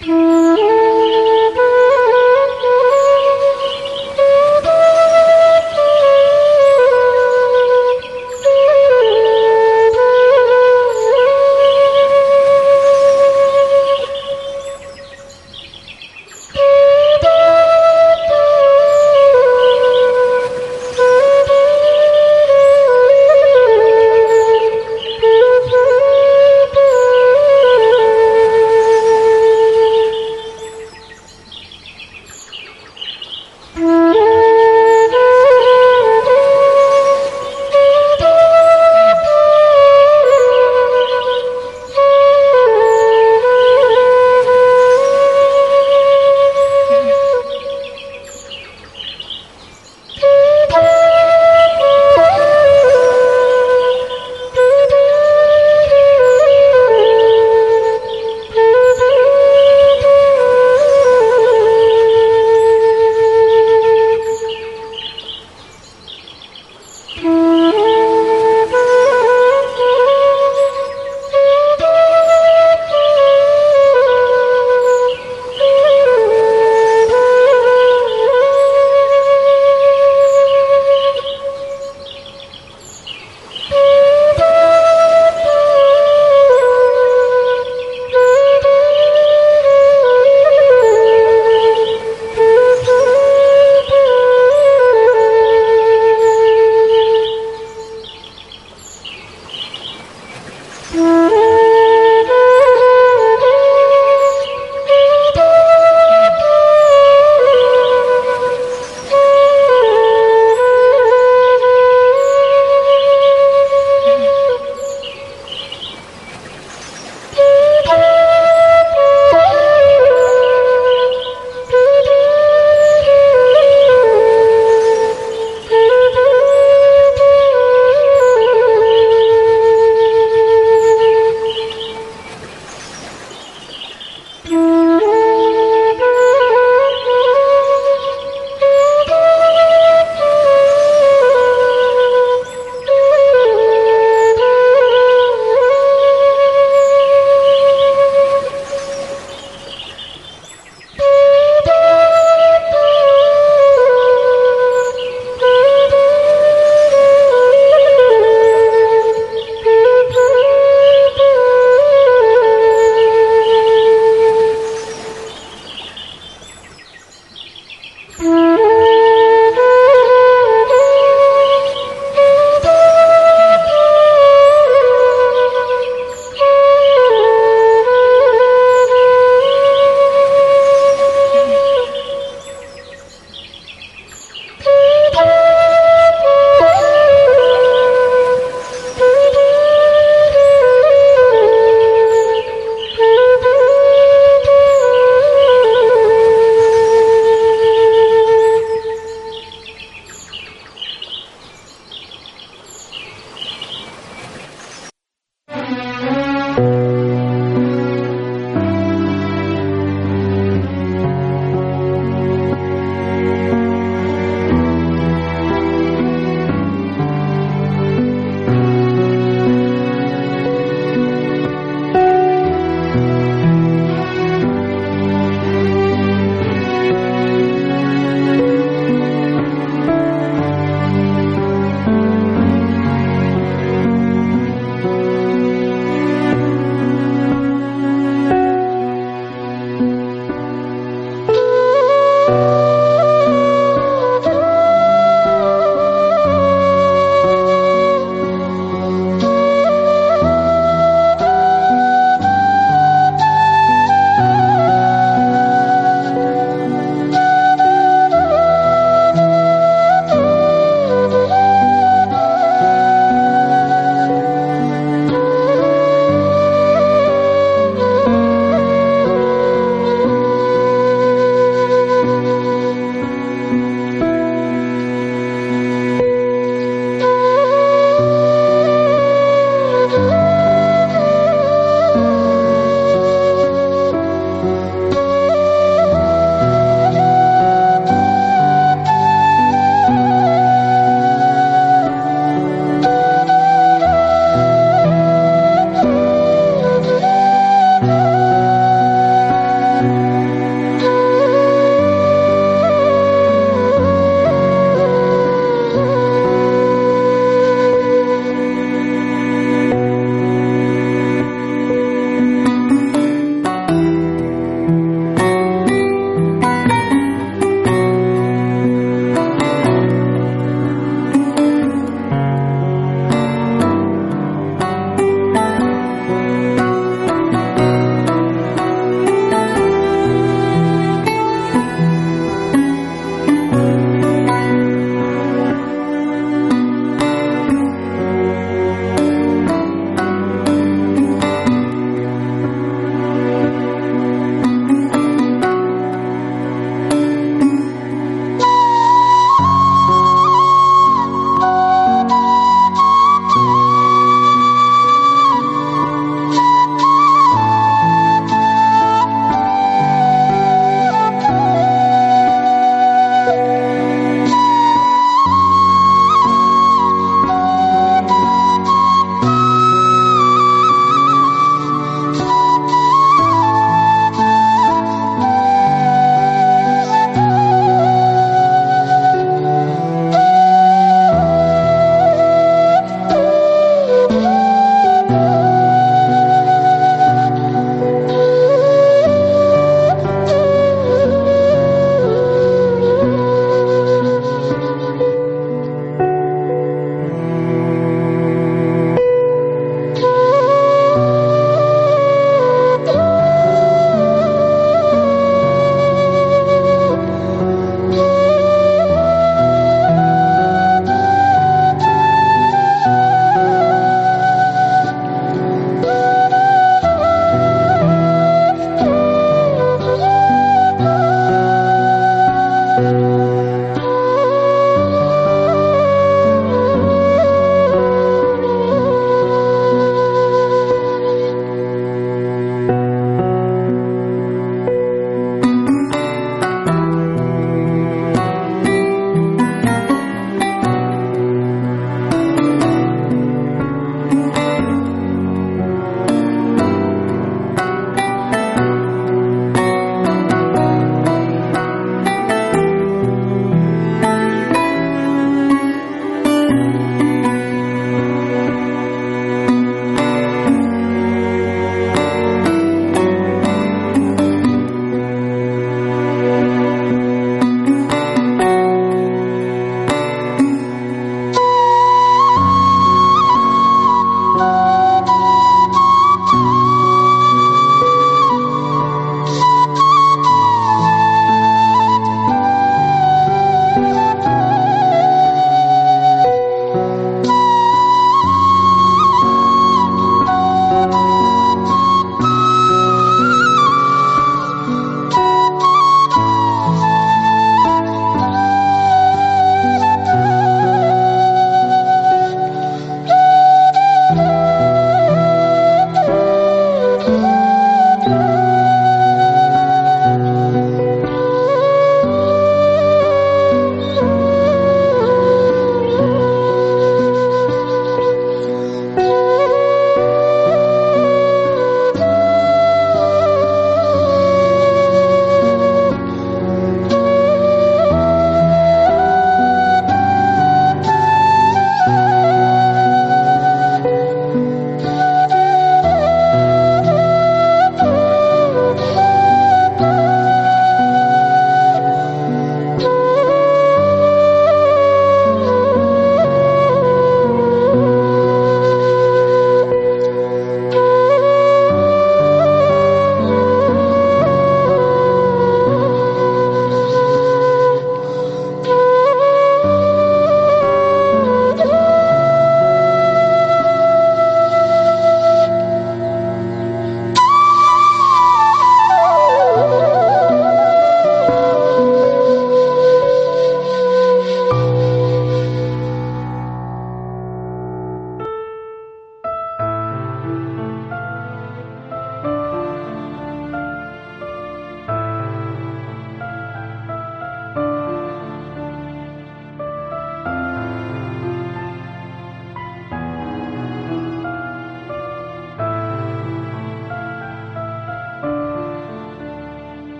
Bye.